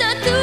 satu